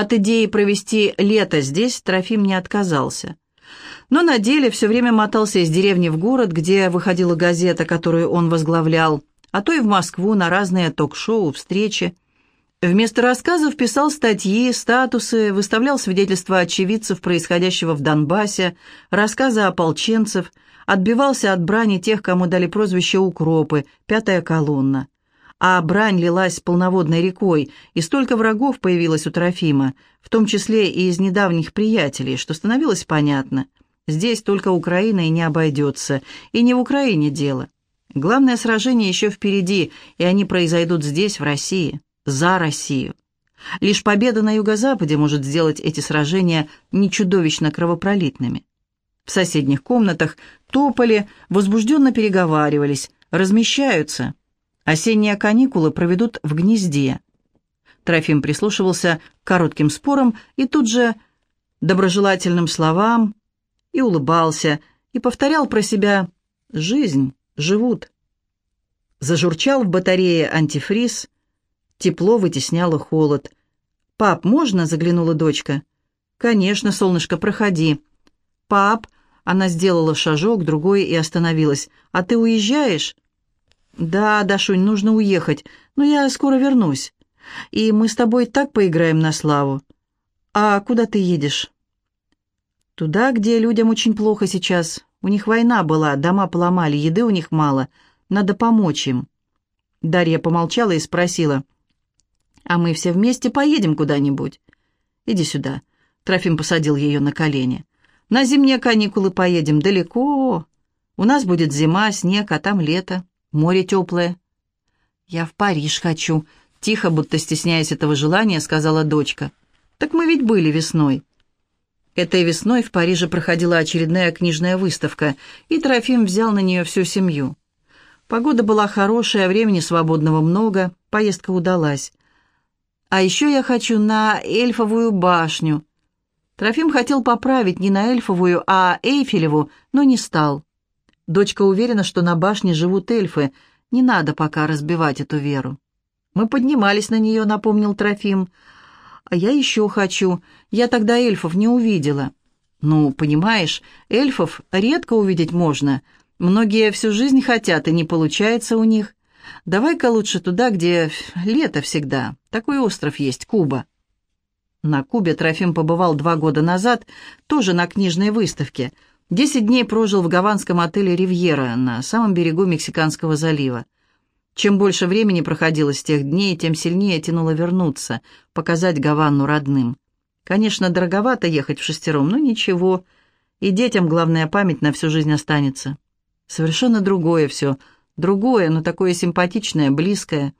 От идеи провести лето здесь Трофим не отказался. Но на деле все время мотался из деревни в город, где выходила газета, которую он возглавлял, а то и в Москву на разные ток-шоу, встречи. Вместо рассказов писал статьи, статусы, выставлял свидетельства очевидцев происходящего в Донбассе, рассказы ополченцев, отбивался от брани тех, кому дали прозвище «Укропы», «Пятая колонна». А брань лилась полноводной рекой, и столько врагов появилось у Трофима, в том числе и из недавних приятелей, что становилось понятно. Здесь только Украина и не обойдется, и не в Украине дело. Главное сражение еще впереди, и они произойдут здесь, в России за Россию. Лишь победа на юго-западе может сделать эти сражения не чудовищно кровопролитными. В соседних комнатах топали, возбужденно переговаривались, размещаются. Осенние каникулы проведут в гнезде. Трофим прислушивался к коротким спорам и тут же доброжелательным словам и улыбался, и повторял про себя «Жизнь, живут». Зажурчал в батарее антифриз – Тепло вытесняло холод. «Пап, можно?» — заглянула дочка. «Конечно, солнышко, проходи». «Пап!» — она сделала шажок, другой и остановилась. «А ты уезжаешь?» «Да, Дашунь, нужно уехать, но я скоро вернусь. И мы с тобой так поиграем на славу. А куда ты едешь?» «Туда, где людям очень плохо сейчас. У них война была, дома поломали, еды у них мало. Надо помочь им». Дарья помолчала и спросила — а мы все вместе поедем куда-нибудь. Иди сюда». Трофим посадил ее на колени. «На зимние каникулы поедем далеко. У нас будет зима, снег, а там лето, море теплое». «Я в Париж хочу», — тихо, будто стесняясь этого желания, сказала дочка. «Так мы ведь были весной». Этой весной в Париже проходила очередная книжная выставка, и Трофим взял на нее всю семью. Погода была хорошая, времени свободного много, поездка удалась. А еще я хочу на эльфовую башню». Трофим хотел поправить не на эльфовую, а Эйфелеву, но не стал. Дочка уверена, что на башне живут эльфы. Не надо пока разбивать эту веру. «Мы поднимались на нее», — напомнил Трофим. «А я еще хочу. Я тогда эльфов не увидела». «Ну, понимаешь, эльфов редко увидеть можно. Многие всю жизнь хотят, и не получается у них. Давай-ка лучше туда, где лето всегда. Такой остров есть, Куба». На Кубе Трофим побывал два года назад, тоже на книжной выставке. Десять дней прожил в гаванском отеле «Ривьера» на самом берегу Мексиканского залива. Чем больше времени проходило с тех дней, тем сильнее тянуло вернуться, показать Гаванну родным. Конечно, дороговато ехать в шестером, но ничего. И детям главная память на всю жизнь останется. Совершенно другое все — Другое, но такое симпатичное, близкое.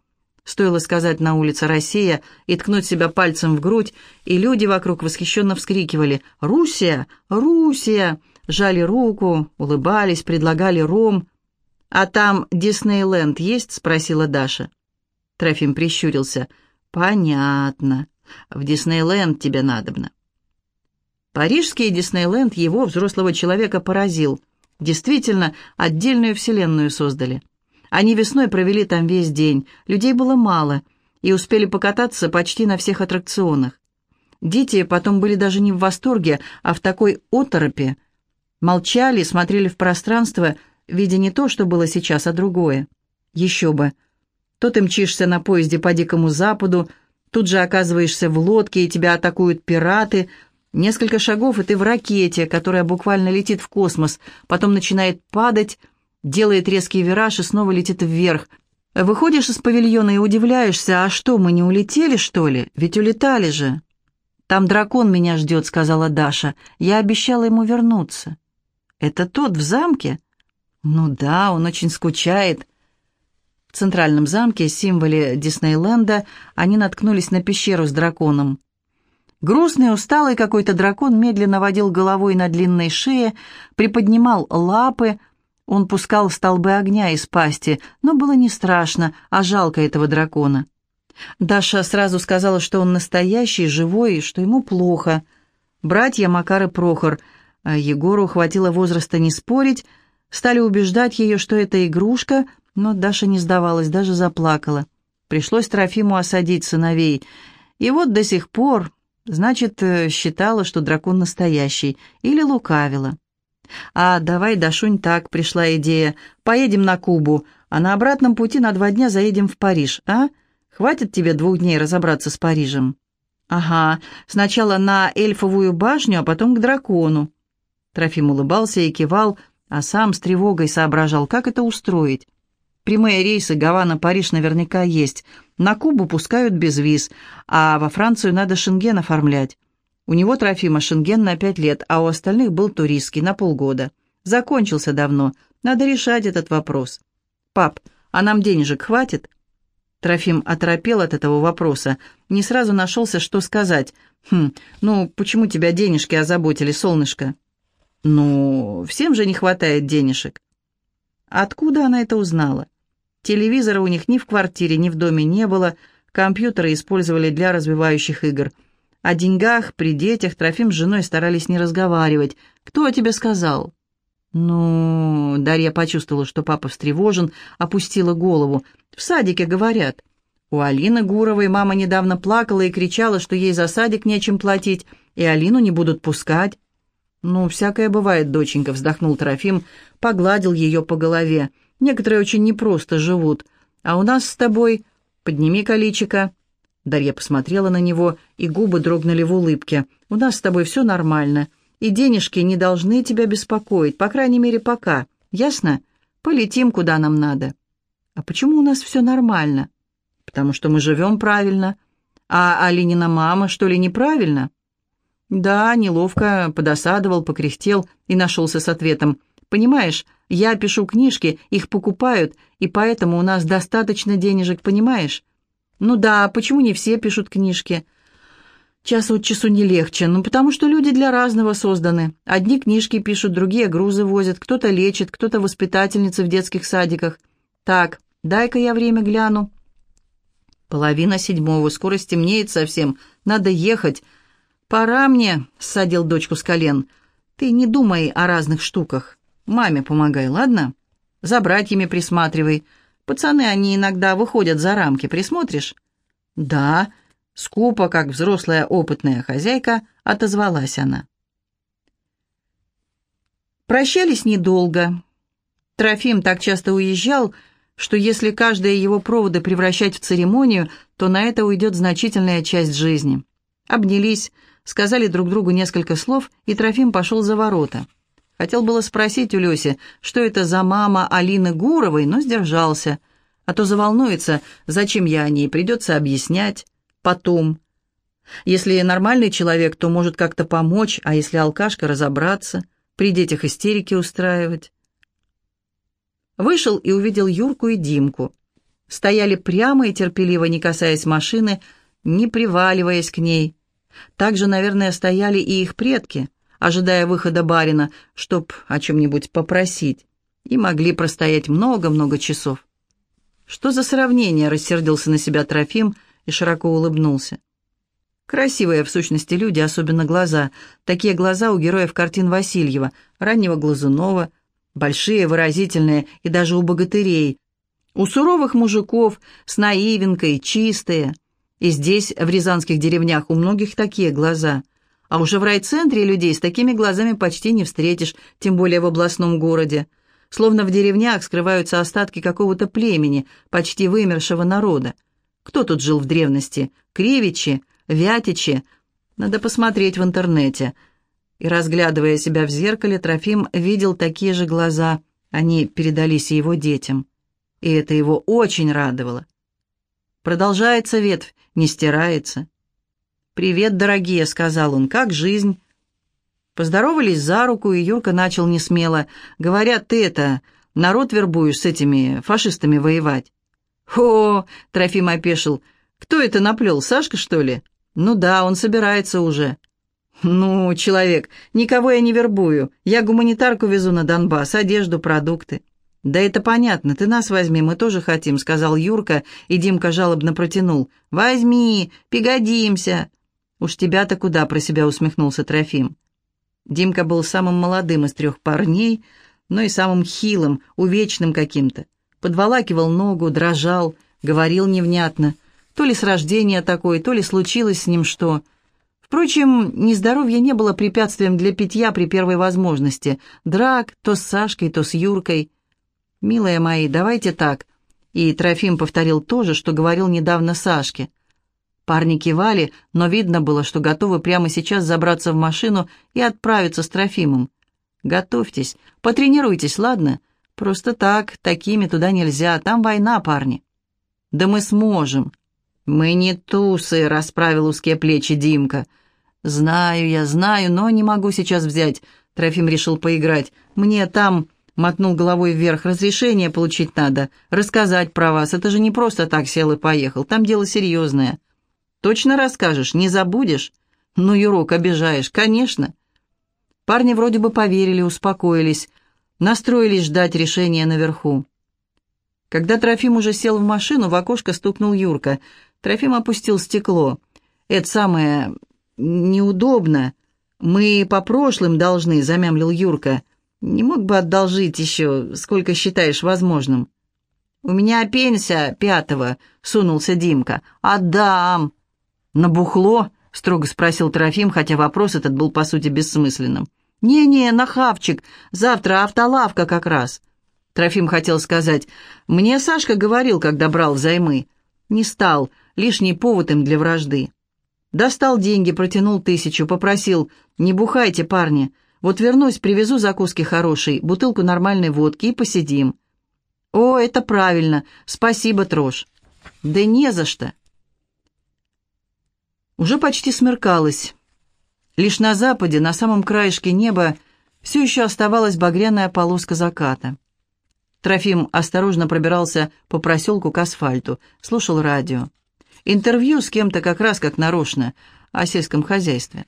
Стоило сказать на улице «Россия» и ткнуть себя пальцем в грудь, и люди вокруг восхищенно вскрикивали «Русия! Русия!» Жали руку, улыбались, предлагали ром. «А там Диснейленд есть?» — спросила Даша. Трофим прищурился. «Понятно. В Диснейленд тебе надобно». Парижский Диснейленд его, взрослого человека, поразил. Действительно, отдельную вселенную создали. Они весной провели там весь день, людей было мало, и успели покататься почти на всех аттракционах. Дети потом были даже не в восторге, а в такой оторопе. Молчали, смотрели в пространство, видя не то, что было сейчас, а другое. Еще бы. То ты мчишься на поезде по Дикому Западу, тут же оказываешься в лодке, и тебя атакуют пираты. Несколько шагов, и ты в ракете, которая буквально летит в космос, потом начинает падать, делает резкий вираж и снова летит вверх. Выходишь из павильона и удивляешься, а что, мы не улетели, что ли? Ведь улетали же. «Там дракон меня ждет», — сказала Даша. «Я обещала ему вернуться». «Это тот в замке?» «Ну да, он очень скучает». В центральном замке, символе Диснейленда, они наткнулись на пещеру с драконом. Грустный, усталый какой-то дракон медленно водил головой на длинной шее, приподнимал лапы, он пускал столбы огня из пасти, но было не страшно, а жалко этого дракона. Даша сразу сказала, что он настоящий, живой, и что ему плохо. Братья Макар и Прохор, а Егору хватило возраста не спорить, стали убеждать ее, что это игрушка, но Даша не сдавалась, даже заплакала. Пришлось Трофиму осадить сыновей. И вот до сих пор Значит, э, считала, что дракон настоящий, или лукавила. «А давай, Дашунь, так, пришла идея. Поедем на Кубу, а на обратном пути на два дня заедем в Париж, а? Хватит тебе двух дней разобраться с Парижем?» «Ага, сначала на эльфовую башню, а потом к дракону». Трофим улыбался и кивал, а сам с тревогой соображал, как это устроить. Прямые рейсы Гавана-Париж наверняка есть. На Кубу пускают без виз, а во Францию надо шенген оформлять. У него Трофима шенген на пять лет, а у остальных был туристский на полгода. Закончился давно. Надо решать этот вопрос. «Пап, а нам денежек хватит?» Трофим оторопел от этого вопроса. Не сразу нашелся, что сказать. «Хм, ну, почему тебя денежки озаботили, солнышко?» «Ну, всем же не хватает денежек». Откуда она это узнала? Телевизора у них ни в квартире, ни в доме не было, компьютеры использовали для развивающих игр. О деньгах при детях Трофим с женой старались не разговаривать. «Кто о тебе сказал?» «Ну...» Дарья почувствовала, что папа встревожен, опустила голову. «В садике, говорят». У Алины Гуровой мама недавно плакала и кричала, что ей за садик нечем платить, и Алину не будут пускать. «Ну, всякое бывает, доченька», — вздохнул Трофим, погладил ее по голове. Некоторые очень непросто живут. А у нас с тобой... Подними количико». Дарья посмотрела на него, и губы дрогнули в улыбке. «У нас с тобой все нормально, и денежки не должны тебя беспокоить, по крайней мере, пока. Ясно? Полетим, куда нам надо». «А почему у нас все нормально?» «Потому что мы живем правильно. А Алинина мама, что ли, неправильно?» «Да, неловко, подосадовал, покряхтел и нашелся с ответом. Понимаешь, я пишу книжки, их покупают, и поэтому у нас достаточно денежек, понимаешь? Ну да, почему не все пишут книжки? Час от часу не легче, ну потому что люди для разного созданы. Одни книжки пишут, другие грузы возят, кто-то лечит, кто-то воспитательницы в детских садиках. Так, дай-ка я время гляну. Половина седьмого, скоро стемнеет совсем, надо ехать. Пора мне, — ссадил дочку с колен. Ты не думай о разных штуках. Маме помогай, ладно? За братьями присматривай. Пацаны, они иногда выходят за рамки, присмотришь?» «Да», — скупо, как взрослая опытная хозяйка, отозвалась она. Прощались недолго. Трофим так часто уезжал, что если каждые его проводы превращать в церемонию, то на это уйдет значительная часть жизни. Обнялись, сказали друг другу несколько слов, и Трофим пошел за ворота. Хотел было спросить у Лёси, что это за мама Алины Гуровой, но сдержался. А то заволнуется, зачем я о ней, придется объяснять. Потом. Если нормальный человек, то может как-то помочь, а если алкашка, разобраться, при детях истерики устраивать. Вышел и увидел Юрку и Димку. Стояли прямо и терпеливо, не касаясь машины, не приваливаясь к ней. Так же, наверное, стояли и их предки — ожидая выхода барина, чтоб о чем-нибудь попросить, и могли простоять много-много часов. «Что за сравнение?» — рассердился на себя Трофим и широко улыбнулся. Красивые, в сущности, люди, особенно глаза. Такие глаза у героев картин Васильева, раннего Глазунова, большие, выразительные и даже у богатырей. У суровых мужиков с наивинкой, чистые. И здесь, в рязанских деревнях, у многих такие глаза — а уже в райцентре людей с такими глазами почти не встретишь, тем более в областном городе. Словно в деревнях скрываются остатки какого-то племени, почти вымершего народа. Кто тут жил в древности? Кривичи? Вятичи? Надо посмотреть в интернете. И, разглядывая себя в зеркале, Трофим видел такие же глаза. Они передались его детям. И это его очень радовало. Продолжается ветвь, не стирается. «Привет, дорогие», — сказал он, — «как жизнь?» Поздоровались за руку, и Юрка начал несмело. «Говорят, ты это, народ вербуешь с этими фашистами воевать». «О!» — Трофим опешил. «Кто это наплел, Сашка, что ли?» «Ну да, он собирается уже». «Ну, человек, никого я не вербую. Я гуманитарку везу на Донбасс, одежду, продукты». «Да это понятно, ты нас возьми, мы тоже хотим», — сказал Юрка, и Димка жалобно протянул. «Возьми, пригодимся». «Уж тебя-то куда?» — про себя усмехнулся Трофим. Димка был самым молодым из трех парней, но и самым хилым, увечным каким-то. Подволакивал ногу, дрожал, говорил невнятно. То ли с рождения такой, то ли случилось с ним что. Впрочем, нездоровье не было препятствием для питья при первой возможности. Драк то с Сашкой, то с Юркой. «Милые мои, давайте так». И Трофим повторил то же, что говорил недавно Сашке. Парни кивали, но видно было, что готовы прямо сейчас забраться в машину и отправиться с Трофимом. «Готовьтесь, потренируйтесь, ладно? Просто так, такими туда нельзя, там война, парни». «Да мы сможем». «Мы не тусы», — расправил узкие плечи Димка. «Знаю я, знаю, но не могу сейчас взять». Трофим решил поиграть. «Мне там...» — мотнул головой вверх. «Разрешение получить надо. Рассказать про вас. Это же не просто так сел и поехал. Там дело серьезное». «Точно расскажешь? Не забудешь?» «Ну, Юрок, обижаешь. Конечно». Парни вроде бы поверили, успокоились, настроились ждать решения наверху. Когда Трофим уже сел в машину, в окошко стукнул Юрка — Трофим опустил стекло. «Это самое... неудобно. Мы по прошлым должны», — замямлил Юрка. «Не мог бы одолжить еще, сколько считаешь возможным?» «У меня пенсия пятого», — сунулся Димка. «Отдам». «Набухло?» — строго спросил Трофим, хотя вопрос этот был, по сути, бессмысленным. «Не-не, на хавчик. Завтра автолавка как раз». Трофим хотел сказать. «Мне Сашка говорил, когда брал взаймы». Не стал лишний повод им для вражды. Достал деньги, протянул тысячу, попросил, «Не бухайте, парни, вот вернусь, привезу закуски хорошей, бутылку нормальной водки и посидим». «О, это правильно, спасибо, Трош». «Да не за что». Уже почти смеркалось. Лишь на западе, на самом краешке неба, все еще оставалась багряная полоска заката. Трофим осторожно пробирался по проселку к асфальту, слушал радио. Интервью с кем-то как раз как нарочно о сельском хозяйстве.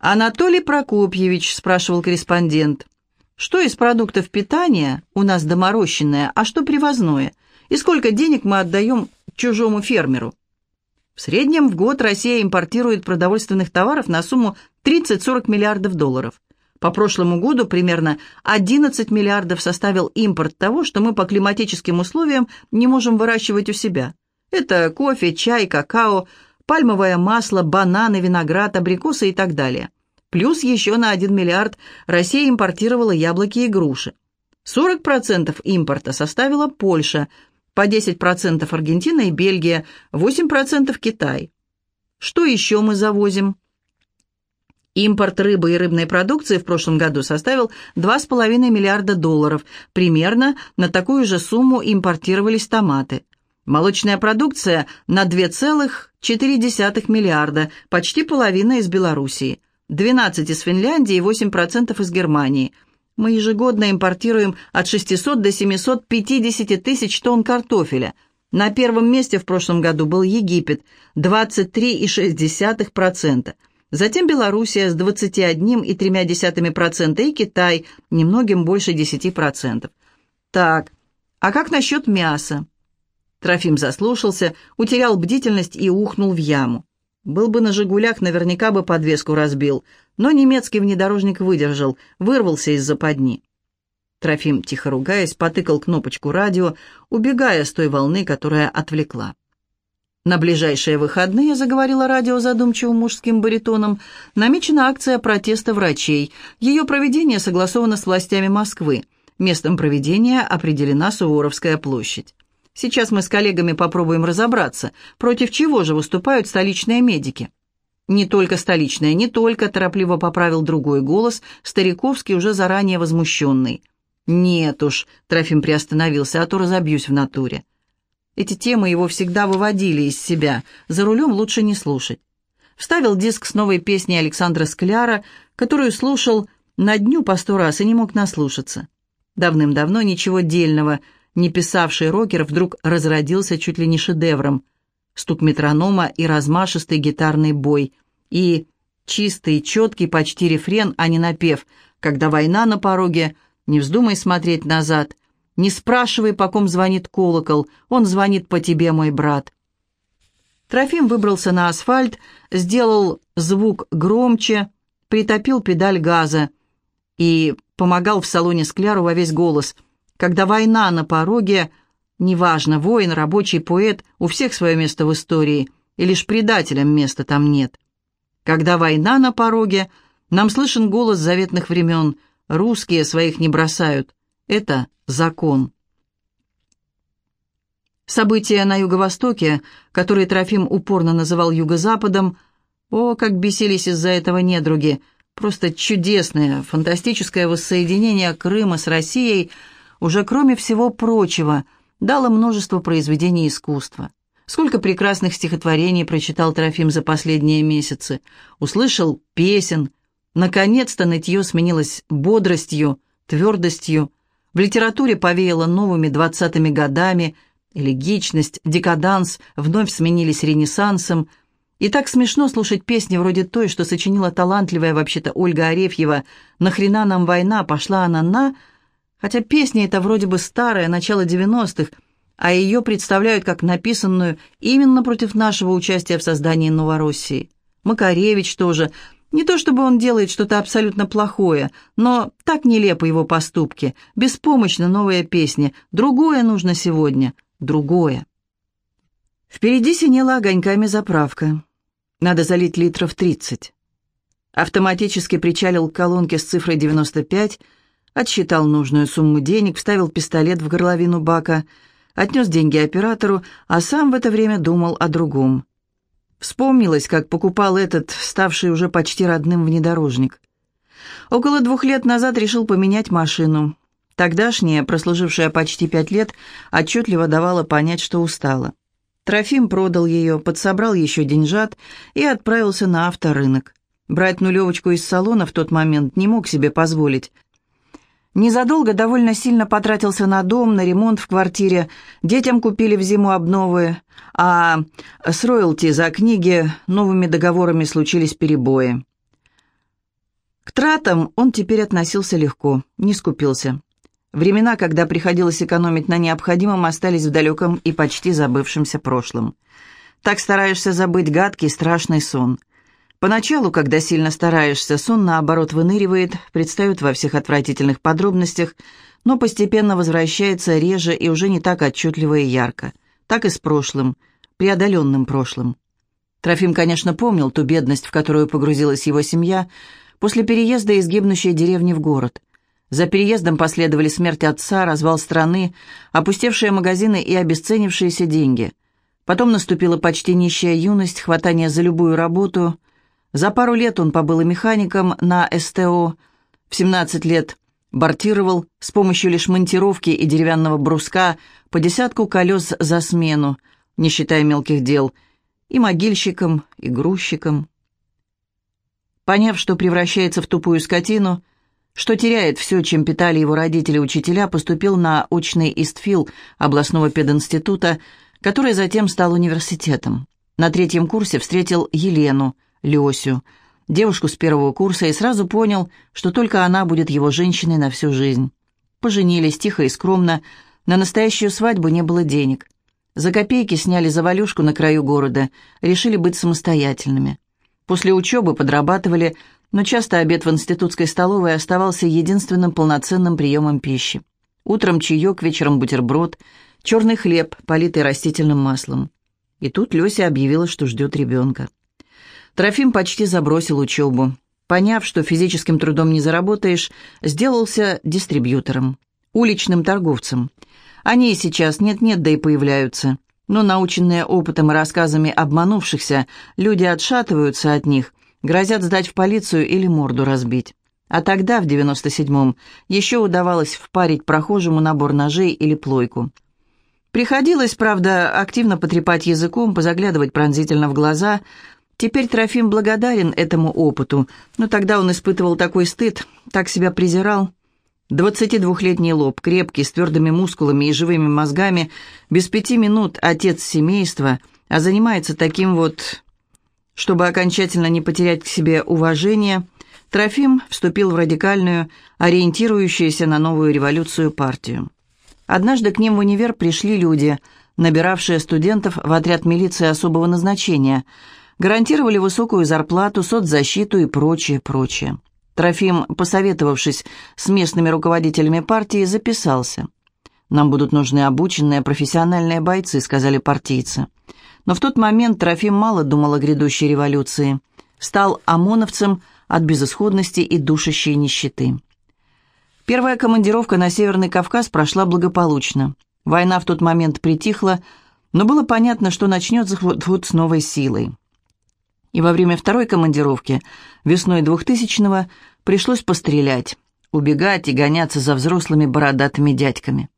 «Анатолий Прокопьевич», — спрашивал корреспондент, — «что из продуктов питания у нас доморощенное, а что привозное? И сколько денег мы отдаем чужому фермеру?» В среднем в год Россия импортирует продовольственных товаров на сумму 30-40 миллиардов долларов. По прошлому году примерно 11 миллиардов составил импорт того, что мы по климатическим условиям не можем выращивать у себя – это кофе, чай, какао, пальмовое масло, бананы, виноград, абрикосы и так далее. Плюс еще на 1 миллиард Россия импортировала яблоки и груши. 40% импорта составила Польша, по 10% Аргентина и Бельгия, 8% Китай. Что еще мы завозим? Импорт рыбы и рыбной продукции в прошлом году составил 2,5 миллиарда долларов. Примерно на такую же сумму импортировались томаты. Молочная продукция на 2,4 миллиарда, почти половина из Белоруссии, 12 из Финляндии и 8% из Германии. Мы ежегодно импортируем от 600 до 750 тысяч тонн картофеля. На первом месте в прошлом году был Египет, 23,6%. Затем Белоруссия с 21,3% и Китай, немногим больше 10%. Так, а как насчет мяса? Трофим заслушался, утерял бдительность и ухнул в яму. Был бы на «Жигулях», наверняка бы подвеску разбил, но немецкий внедорожник выдержал, вырвался из западни. Трофим, тихо ругаясь, потыкал кнопочку радио, убегая с той волны, которая отвлекла. На ближайшие выходные, заговорила радио задумчивым мужским баритоном, намечена акция протеста врачей. Ее проведение согласовано с властями Москвы. Местом проведения определена Суворовская площадь. Сейчас мы с коллегами попробуем разобраться, против чего же выступают столичные медики. Не только столичные, не только, торопливо поправил другой голос, Стариковский уже заранее возмущенный. «Нет уж», — Трофим приостановился, — «а то разобьюсь в натуре». Эти темы его всегда выводили из себя, за рулем лучше не слушать. Вставил диск с новой песней Александра Скляра, которую слушал на дню по сто раз и не мог наслушаться. Давным-давно ничего дельного — не писавший рокер вдруг разродился чуть ли не шедевром. Стук метронома и размашистый гитарный бой. И чистый, четкий почти рефрен, а не напев. Когда война на пороге, не вздумай смотреть назад. Не спрашивай, по ком звонит колокол, он звонит по тебе, мой брат. Трофим выбрался на асфальт, сделал звук громче, притопил педаль газа и помогал в салоне Скляру во весь голос – когда война на пороге, неважно, воин, рабочий, поэт, у всех свое место в истории, и лишь предателям места там нет. Когда война на пороге, нам слышен голос заветных времен. Русские своих не бросают. Это закон. События на юго-востоке, которые Трофим упорно называл юго-западом, о, как бесились из-за этого недруги, просто чудесное, фантастическое воссоединение Крыма с Россией, уже кроме всего прочего, дало множество произведений искусства. Сколько прекрасных стихотворений прочитал Трофим за последние месяцы. Услышал песен. Наконец-то нытье сменилось бодростью, твердостью. В литературе повеяло новыми двадцатыми годами. Элегичность, декаданс вновь сменились ренессансом. И так смешно слушать песни вроде той, что сочинила талантливая вообще-то Ольга Арефьева «Нахрена нам война? Пошла она на...» Хотя песня эта вроде бы старая, начало девяностых – а ее представляют как написанную именно против нашего участия в создании Новороссии. Макаревич тоже. Не то чтобы он делает что-то абсолютно плохое, но так нелепо его поступки. Беспомощно новая песня. Другое нужно сегодня. Другое. Впереди синела огоньками заправка. Надо залить литров 30. Автоматически причалил к колонке с цифрой 95, отсчитал нужную сумму денег, вставил пистолет в горловину бака — отнес деньги оператору, а сам в это время думал о другом. Вспомнилось, как покупал этот, ставший уже почти родным внедорожник. Около двух лет назад решил поменять машину. Тогдашняя, прослужившая почти пять лет, отчетливо давала понять, что устала. Трофим продал ее, подсобрал еще деньжат и отправился на авторынок. Брать нулевочку из салона в тот момент не мог себе позволить – Незадолго довольно сильно потратился на дом, на ремонт в квартире. Детям купили в зиму обновы, а с роялти за книги новыми договорами случились перебои. К тратам он теперь относился легко, не скупился. Времена, когда приходилось экономить на необходимом, остались в далеком и почти забывшемся прошлом. Так стараешься забыть гадкий страшный сон. Поначалу, когда сильно стараешься, сон, наоборот, выныривает, предстает во всех отвратительных подробностях, но постепенно возвращается реже и уже не так отчетливо и ярко. Так и с прошлым, преодоленным прошлым. Трофим, конечно, помнил ту бедность, в которую погрузилась его семья после переезда из гибнущей деревни в город. За переездом последовали смерть отца, развал страны, опустевшие магазины и обесценившиеся деньги. Потом наступила почти нищая юность, хватание за любую работу – за пару лет он побыл механиком на СТО, в 17 лет бортировал с помощью лишь монтировки и деревянного бруска по десятку колес за смену, не считая мелких дел, и могильщиком, и грузчиком. Поняв, что превращается в тупую скотину, что теряет все, чем питали его родители-учителя, поступил на очный ИСТФИЛ областного пединститута, который затем стал университетом. На третьем курсе встретил Елену – Лесю, девушку с первого курса, и сразу понял, что только она будет его женщиной на всю жизнь. Поженились тихо и скромно, на настоящую свадьбу не было денег. За копейки сняли завалюшку на краю города, решили быть самостоятельными. После учебы подрабатывали, но часто обед в институтской столовой оставался единственным полноценным приемом пищи. Утром чаек, вечером бутерброд, черный хлеб, политый растительным маслом. И тут Леся объявила, что ждет ребенка. Трофим почти забросил учебу. Поняв, что физическим трудом не заработаешь, сделался дистрибьютором, уличным торговцем. Они и сейчас нет-нет, да и появляются. Но наученные опытом и рассказами обманувшихся, люди отшатываются от них, грозят сдать в полицию или морду разбить. А тогда, в 97-м, еще удавалось впарить прохожему набор ножей или плойку. Приходилось, правда, активно потрепать языком, позаглядывать пронзительно в глаза, Теперь Трофим благодарен этому опыту, но тогда он испытывал такой стыд, так себя презирал. Двадцатидвухлетний лоб, крепкий, с твердыми мускулами и живыми мозгами, без пяти минут отец семейства, а занимается таким вот... Чтобы окончательно не потерять к себе уважение, Трофим вступил в радикальную, ориентирующуюся на новую революцию партию. Однажды к ним в универ пришли люди, набиравшие студентов в отряд милиции особого назначения – гарантировали высокую зарплату, соцзащиту и прочее, прочее. Трофим, посоветовавшись с местными руководителями партии, записался. «Нам будут нужны обученные профессиональные бойцы», — сказали партийцы. Но в тот момент Трофим мало думал о грядущей революции. стал ОМОНовцем от безысходности и душащей нищеты. Первая командировка на Северный Кавказ прошла благополучно. Война в тот момент притихла, но было понятно, что начнется вот-вот с новой силой. И во время второй командировки, весной 2000-го, пришлось пострелять, убегать и гоняться за взрослыми бородатыми дядьками.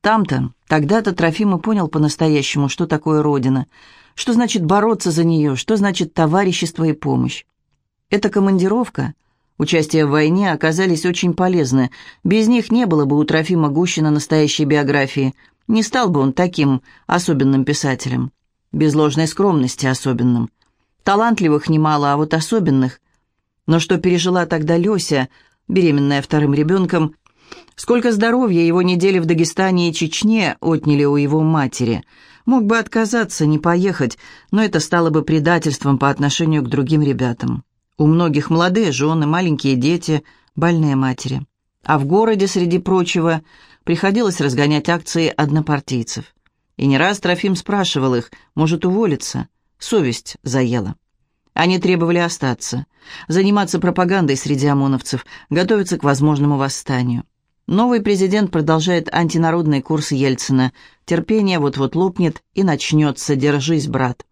Там-то, тогда-то Трофима понял по-настоящему, что такое Родина, что значит бороться за нее, что значит товарищество и помощь. Эта командировка, участие в войне оказались очень полезны. Без них не было бы у Трофима Гущина настоящей биографии. Не стал бы он таким особенным писателем. Без ложной скромности особенным. Талантливых немало, а вот особенных. Но что пережила тогда Леся, беременная вторым ребенком, сколько здоровья его недели в Дагестане и Чечне отняли у его матери. Мог бы отказаться, не поехать, но это стало бы предательством по отношению к другим ребятам. У многих молодые жены, маленькие дети, больные матери. А в городе, среди прочего, приходилось разгонять акции однопартийцев. И не раз Трофим спрашивал их, может уволиться. Совесть заела. Они требовали остаться, заниматься пропагандой среди ОМОНовцев, готовиться к возможному восстанию. Новый президент продолжает антинародный курс Ельцина. Терпение вот-вот лопнет и начнется. Держись, брат.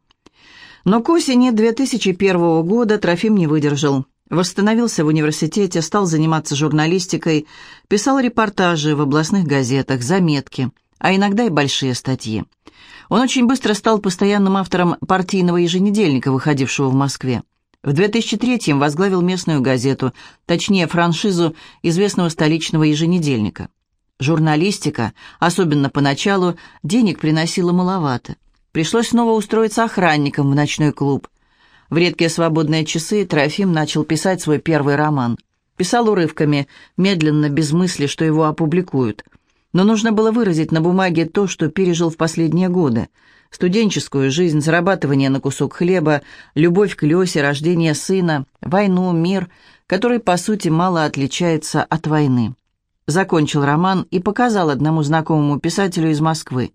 Но к осени 2001 года Трофим не выдержал. Восстановился в университете, стал заниматься журналистикой, писал репортажи в областных газетах, заметки, а иногда и большие статьи. Он очень быстро стал постоянным автором партийного еженедельника, выходившего в Москве. В 2003-м возглавил местную газету, точнее франшизу известного столичного еженедельника. Журналистика, особенно поначалу, денег приносила маловато. Пришлось снова устроиться охранником в ночной клуб. В редкие свободные часы Трофим начал писать свой первый роман. Писал урывками, медленно, без мысли, что его опубликуют – но нужно было выразить на бумаге то, что пережил в последние годы. Студенческую жизнь, зарабатывание на кусок хлеба, любовь к Лесе, рождение сына, войну, мир, который, по сути, мало отличается от войны. Закончил роман и показал одному знакомому писателю из Москвы.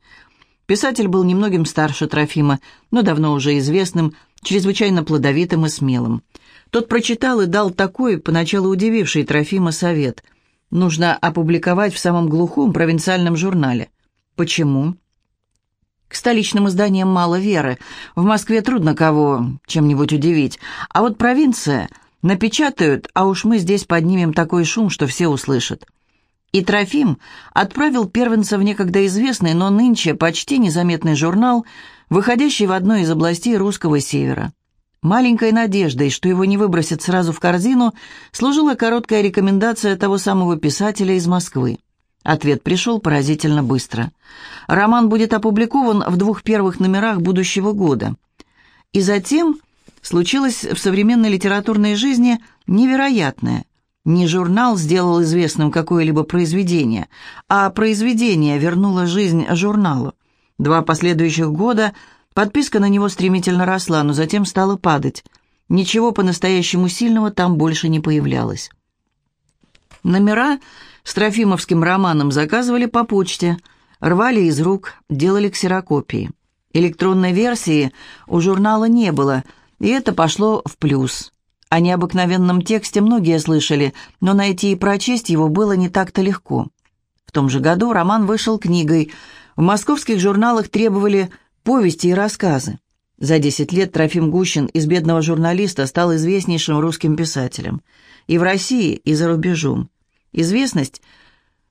Писатель был немногим старше Трофима, но давно уже известным, чрезвычайно плодовитым и смелым. Тот прочитал и дал такой, поначалу удививший Трофима, совет – нужно опубликовать в самом глухом провинциальном журнале. Почему? К столичным изданиям мало веры. В Москве трудно кого чем-нибудь удивить. А вот провинция напечатают, а уж мы здесь поднимем такой шум, что все услышат. И Трофим отправил первенца в некогда известный, но нынче почти незаметный журнал, выходящий в одной из областей русского севера. Маленькой надеждой, что его не выбросят сразу в корзину, служила короткая рекомендация того самого писателя из Москвы. Ответ пришел поразительно быстро. Роман будет опубликован в двух первых номерах будущего года. И затем случилось в современной литературной жизни невероятное. Не журнал сделал известным какое-либо произведение, а произведение вернуло жизнь журналу. Два последующих года – Подписка на него стремительно росла, но затем стала падать. Ничего по-настоящему сильного там больше не появлялось. Номера с Трофимовским романом заказывали по почте, рвали из рук, делали ксерокопии. Электронной версии у журнала не было, и это пошло в плюс. О необыкновенном тексте многие слышали, но найти и прочесть его было не так-то легко. В том же году роман вышел книгой. В московских журналах требовали повести и рассказы. За 10 лет Трофим Гущин из бедного журналиста стал известнейшим русским писателем. И в России, и за рубежом. Известность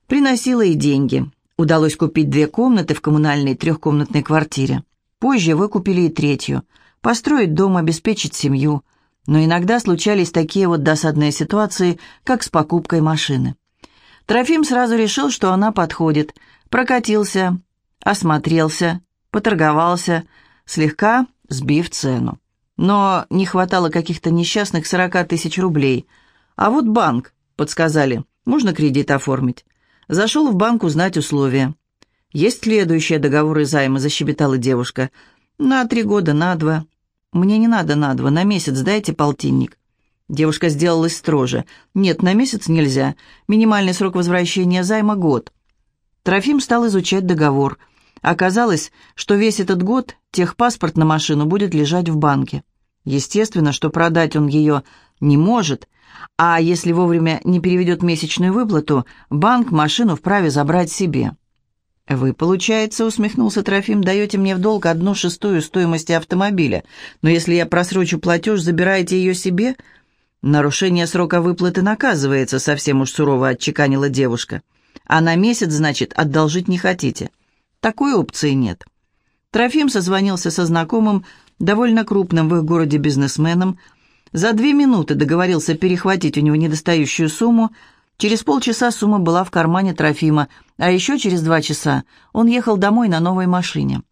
приносила и деньги. Удалось купить две комнаты в коммунальной трехкомнатной квартире. Позже выкупили и третью. Построить дом, обеспечить семью. Но иногда случались такие вот досадные ситуации, как с покупкой машины. Трофим сразу решил, что она подходит. Прокатился, осмотрелся, поторговался, слегка сбив цену. Но не хватало каких-то несчастных сорока тысяч рублей. А вот банк, подсказали, можно кредит оформить. Зашел в банк узнать условия. «Есть следующие договоры займа», — защебетала девушка. «На три года, на два». «Мне не надо на два, на месяц дайте полтинник». Девушка сделалась строже. «Нет, на месяц нельзя. Минимальный срок возвращения займа — год». Трофим стал изучать договор — Оказалось, что весь этот год техпаспорт на машину будет лежать в банке. Естественно, что продать он ее не может, а если вовремя не переведет месячную выплату, банк машину вправе забрать себе. «Вы, получается, — усмехнулся Трофим, — даете мне в долг одну шестую стоимости автомобиля, но если я просрочу платеж, забираете ее себе?» «Нарушение срока выплаты наказывается», — совсем уж сурово отчеканила девушка. «А на месяц, значит, одолжить не хотите?» «Такой опции нет». Трофим созвонился со знакомым, довольно крупным в их городе бизнесменом, за две минуты договорился перехватить у него недостающую сумму, Через полчаса сумма была в кармане Трофима, а еще через два часа он ехал домой на новой машине.